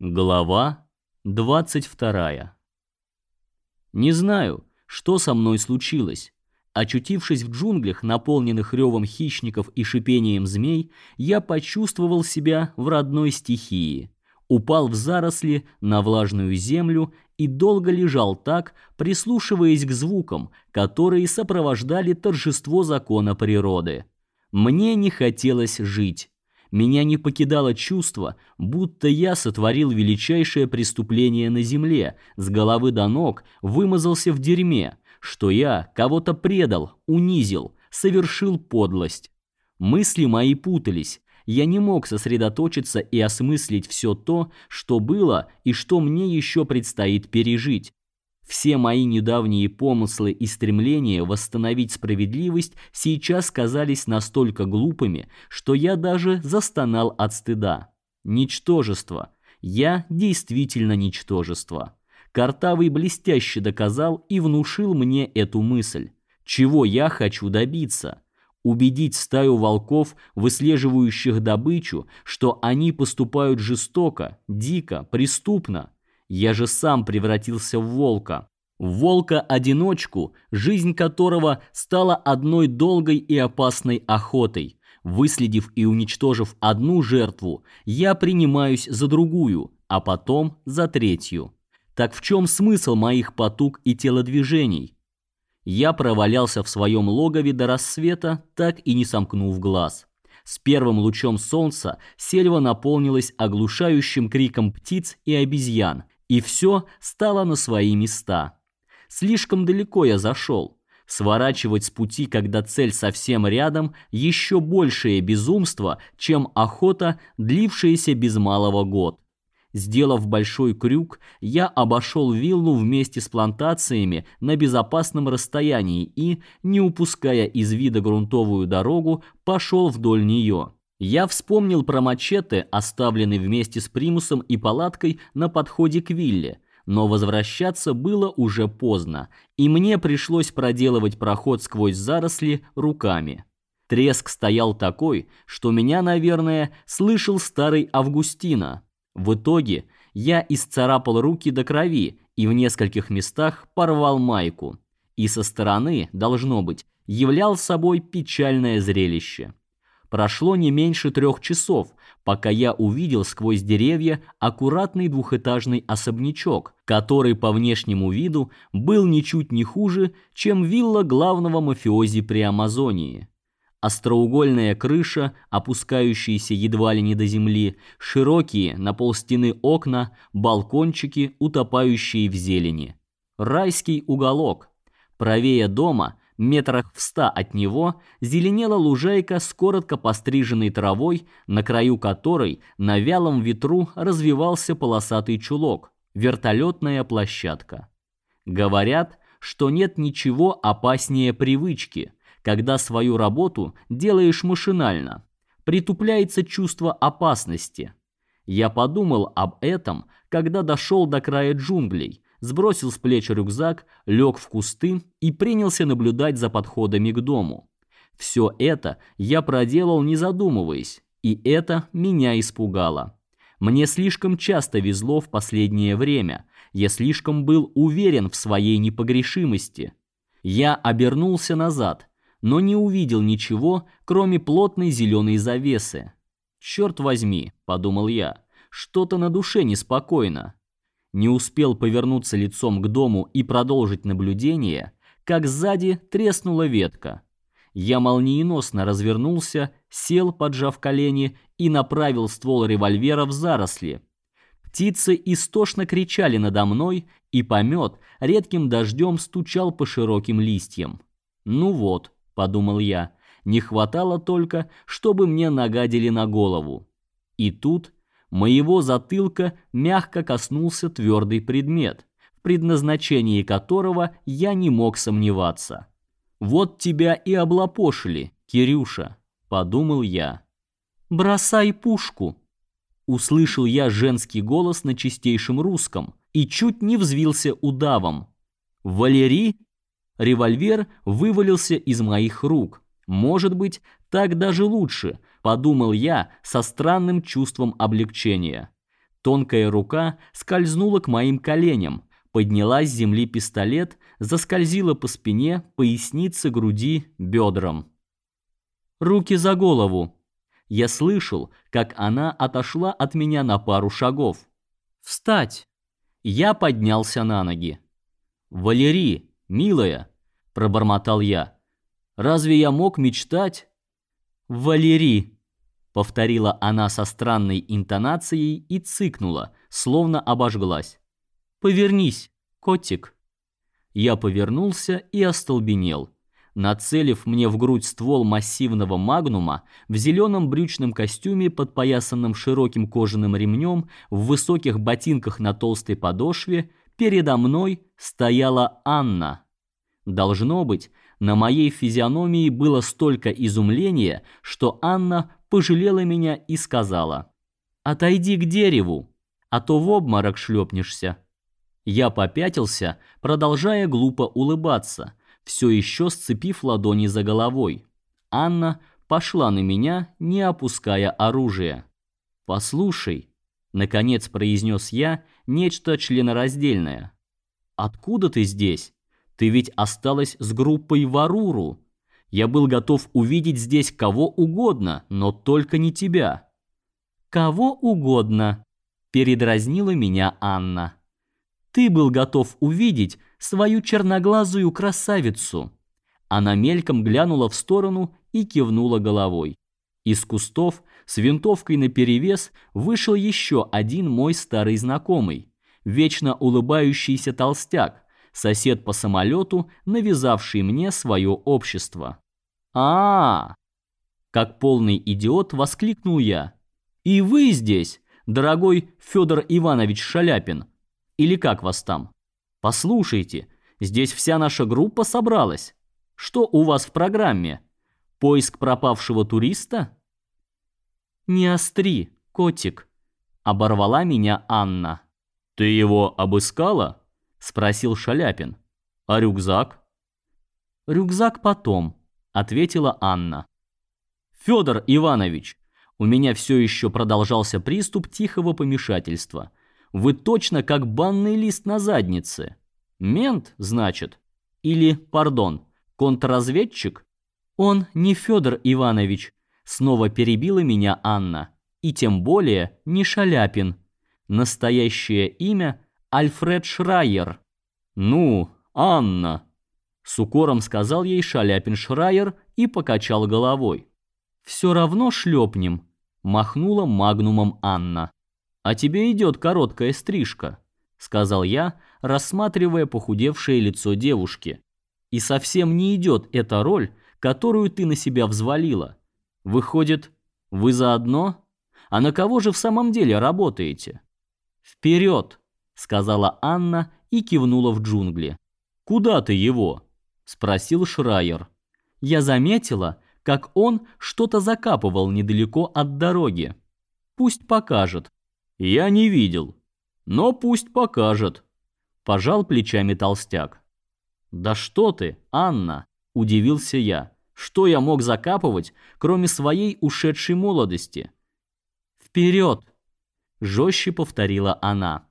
Глава 22. Не знаю, что со мной случилось. Очутившись в джунглях, наполненных ревом хищников и шипением змей, я почувствовал себя в родной стихии. Упал в заросли на влажную землю и долго лежал так, прислушиваясь к звукам, которые сопровождали торжество закона природы. Мне не хотелось жить. Меня не покидало чувство, будто я сотворил величайшее преступление на земле, с головы до ног вымазался в дерьме, что я кого-то предал, унизил, совершил подлость. Мысли мои путались. Я не мог сосредоточиться и осмыслить все то, что было и что мне еще предстоит пережить. Все мои недавние помыслы и стремления восстановить справедливость сейчас казались настолько глупыми, что я даже застонал от стыда. Ничтожество. Я действительно ничтожество. Картавый блестяще доказал и внушил мне эту мысль. Чего я хочу добиться? Убедить стаю волков, выслеживающих добычу, что они поступают жестоко, дико, преступно – я же сам превратился в волка. Волка-одиночку, жизнь которого стала одной долгой и опасной охотой. Выследив и уничтожив одну жертву, я принимаюсь за другую, а потом за третью. Так в чем смысл моих потуг и телодвижений? Я провалялся в своем логове до рассвета, так и не сомкнув глаз. С первым лучом солнца сельва наполнилась оглушающим криком птиц и обезьян, и все стало на свои места. Слишком далеко я зашел. Сворачивать с пути, когда цель совсем рядом, еще большее безумство, чем охота, длившаяся без малого год. Сделав большой крюк, я обошел виллу вместе с плантациями на безопасном расстоянии и, не упуская из вида грунтовую дорогу, пошел вдоль нее. Я вспомнил про мачете, оставленный вместе с примусом и палаткой на подходе к вилле, но возвращаться было уже поздно, и мне пришлось проделывать проход сквозь заросли руками. Треск стоял такой, что меня, наверное, слышал старый Августина. В итоге я исцарапал руки до крови и в нескольких местах порвал майку. И со стороны, должно быть, являл собой печальное зрелище. Прошло не меньше трех часов, пока я увидел сквозь деревья аккуратный двухэтажный особнячок, который по внешнему виду был ничуть не хуже, чем вилла главного мафиози при Амазонии. Остроугольная крыша, опускающаяся едва ли не до земли, широкие на полстены окна, балкончики, утопающие в зелени. Райский уголок. Правее дома метрах в ста от него зеленела лужайка с коротко постриженной травой, на краю которой на вялом ветру развивался полосатый чулок, вертолетная площадка. Говорят, что нет ничего опаснее привычки, когда свою работу делаешь машинально. Притупляется чувство опасности. Я подумал об этом, когда дошел до края джунглей – сбросил с плеч рюкзак, лег в кусты и принялся наблюдать за подходами к дому. Все это я проделал не задумываясь, и это меня испугало. Мне слишком часто везло в последнее время. Я слишком был уверен в своей непогрешимости. Я обернулся назад, но не увидел ничего, кроме плотной зеленой завесы. Черт возьми, подумал я, что-то на душе неспокойно. Не успел повернуться лицом к дому и продолжить наблюдение, как сзади треснула ветка. Я молниеносно развернулся, сел, поджав колени, и направил ствол револьвера в заросли. Птицы истошно кричали надо мной, и помет редким дождем стучал по широким листьям. «Ну вот», — подумал я, — «не хватало только, чтобы мне нагадили на голову». И тут моего затылка мягко коснулся твердый предмет, в предназначении которого я не мог сомневаться. Вот тебя и облапошили, Кирюша, подумал я. Бросай пушку. Услышал я женский голос на чистейшем русском и чуть не взвился удавом. Валерий револьвер вывалился из моих рук. Может быть, так даже лучше, подумал я со странным чувством облегчения. Тонкая рука скользнула к моим коленям, подняла с земли пистолет, заскользила по спине, пояснице, груди, бедрам. Руки за голову. Я слышал, как она отошла от меня на пару шагов. Встать. Я поднялся на ноги. Валерий, милая, пробормотал я. Разве я мог мечтать? Валерий, повторила она со странной интонацией и цыкнула, словно обожглась. Повернись, котик. Я повернулся и остолбенел. Нацелив мне в грудь ствол массивного магнума, в зеленом брючном костюме, подпоясанном широким кожаным ремнем, в высоких ботинках на толстой подошве, передо мной стояла Анна. Должно быть, на моей физиономии было столько изумления, что Анна пожалела меня и сказала: "Отойди к дереву, а то в обморок шлепнешься". Я попятился, продолжая глупо улыбаться, все еще сцепив ладони за головой. Анна пошла на меня, не опуская оружие. "Послушай", наконец произнес я нечто членораздельное. "Откуда ты здесь? Ты ведь осталась с группой Варуру. Я был готов увидеть здесь кого угодно, но только не тебя". "Кого угодно", передразнила меня Анна. "Ты был готов увидеть свою черноглазую красавицу. Она мельком глянула в сторону и кивнула головой. Из кустов с винтовкой наперевес вышел еще один мой старый знакомый, вечно улыбающийся толстяк, сосед по самолету, навязавший мне свое общество. А, -а, -а как полный идиот воскликнул я. И вы здесь, дорогой Федор Иванович Шаляпин, или как вас там? Послушайте, здесь вся наша группа собралась. Что у вас в программе? Поиск пропавшего туриста? Не остри, котик, оборвала меня Анна. Ты его обыскала? Спросил Шаляпин. А рюкзак? Рюкзак потом, ответила Анна. Федор Иванович, у меня все еще продолжался приступ тихого помешательства. Вы точно как банный лист на заднице. Мент, значит? Или, пардон, контрразведчик? Он не Федор Иванович, снова перебила меня Анна. И тем более не Шаляпин. Настоящее имя Альфред Шрайер. Ну, Анна, с укором сказал ей Шаляпин Шрайер и покачал головой. Все равно шлепнем, махнула магнумом Анна. А тебе идет короткая стрижка, сказал я, рассматривая похудевшее лицо девушки. И совсем не идет эта роль, которую ты на себя взвалила. Выходит, вы заодно? А на кого же в самом деле работаете? Вперед, сказала Анна и кивнула в джунгли. Куда ты его? спросил Шрайер. Я заметила, как он что-то закапывал недалеко от дороги. Пусть покажет, я не видел. Но пусть покажет. Пожал плечами толстяк. Да что ты, Анна, удивился я. Что я мог закапывать, кроме своей ушедшей молодости? Вперед! жестче повторила она.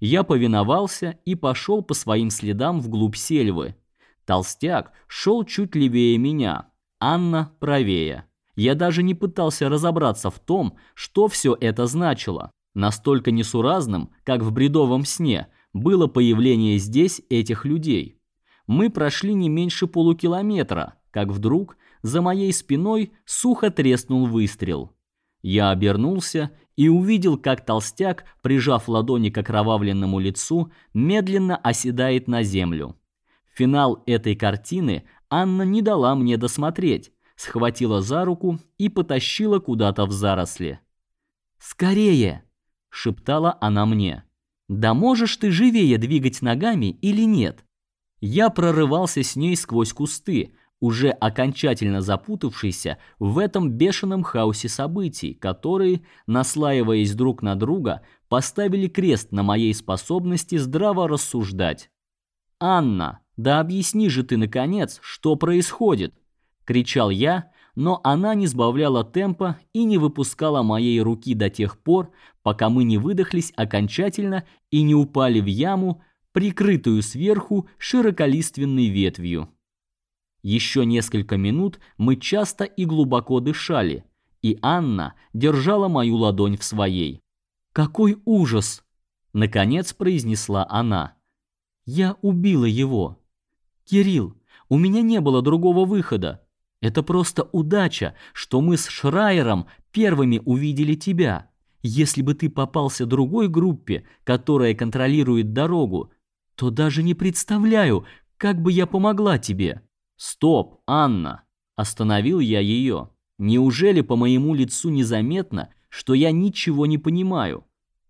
Я повиновался и пошел по своим следам вглубь сельвы. Толстяк шел чуть левее меня, Анна правее. Я даже не пытался разобраться в том, что все это значило. Настолько несуразным, как в бредовом сне, было появление здесь этих людей. Мы прошли не меньше полукилометра, как вдруг за моей спиной сухо треснул выстрел. Я обернулся и увидел, как толстяк, прижав ладони к окровавленному лицу, медленно оседает на землю. Финал этой картины Анна не дала мне досмотреть, схватила за руку и потащила куда-то в заросли. «Скорее!» шептала она мне. Да можешь ты живее двигать ногами или нет? Я прорывался с ней сквозь кусты, уже окончательно запутавшийся в этом бешеном хаосе событий, которые, наслаиваясь друг на друга, поставили крест на моей способности здраво рассуждать. Анна, да объясни же ты наконец, что происходит, кричал я, но она не сбавляла темпа и не выпускала моей руки до тех пор, пока мы не выдохлись окончательно и не упали в яму, прикрытую сверху широколиственной ветвью. Еще несколько минут мы часто и глубоко дышали, и Анна держала мою ладонь в своей. «Какой ужас!» — наконец произнесла она. «Я убила его. Кирилл, у меня не было другого выхода. Это просто удача, что мы с Шрайером первыми увидели тебя. Если бы ты попался другой группе, которая контролирует дорогу, то даже не представляю, как бы я помогла тебе». «Стоп, Анна!» – остановил я ее. «Неужели по моему лицу незаметно, что я ничего не понимаю?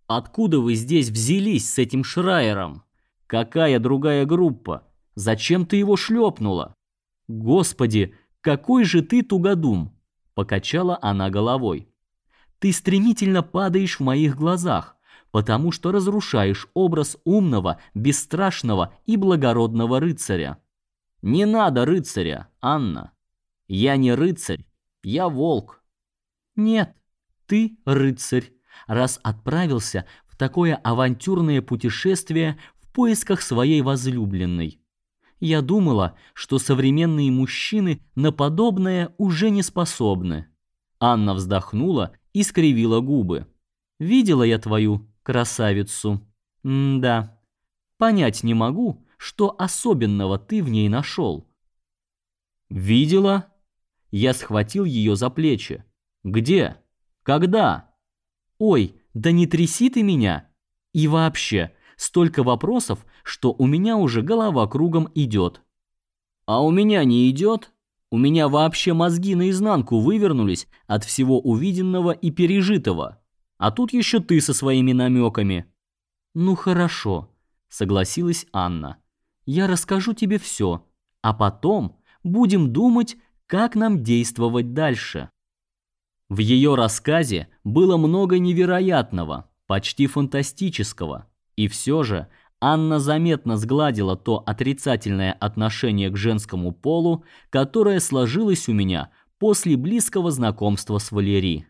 Откуда вы здесь взялись с этим Шрайером? Какая другая группа? Зачем ты его шлепнула?» «Господи, какой же ты тугодум!» – покачала она головой. «Ты стремительно падаешь в моих глазах, потому что разрушаешь образ умного, бесстрашного и благородного рыцаря». Не надо рыцаря, Анна. Я не рыцарь, я волк. Нет, ты рыцарь, раз отправился в такое авантюрное путешествие в поисках своей возлюбленной. Я думала, что современные мужчины на подобное уже не способны. Анна вздохнула и скривила губы. Видела я твою красавицу. М-да. Понять не могу, что особенного ты в ней нашел? Видела? Я схватил ее за плечи. Где? Когда? Ой, да не тряси ты меня. И вообще, столько вопросов, что у меня уже голова кругом идет. А у меня не идет? У меня вообще мозги наизнанку вывернулись от всего увиденного и пережитого. А тут еще ты со своими намеками. Ну хорошо, согласилась Анна я расскажу тебе все, а потом будем думать, как нам действовать дальше. В ее рассказе было много невероятного, почти фантастического, и все же Анна заметно сгладила то отрицательное отношение к женскому полу, которое сложилось у меня после близкого знакомства с Валерией.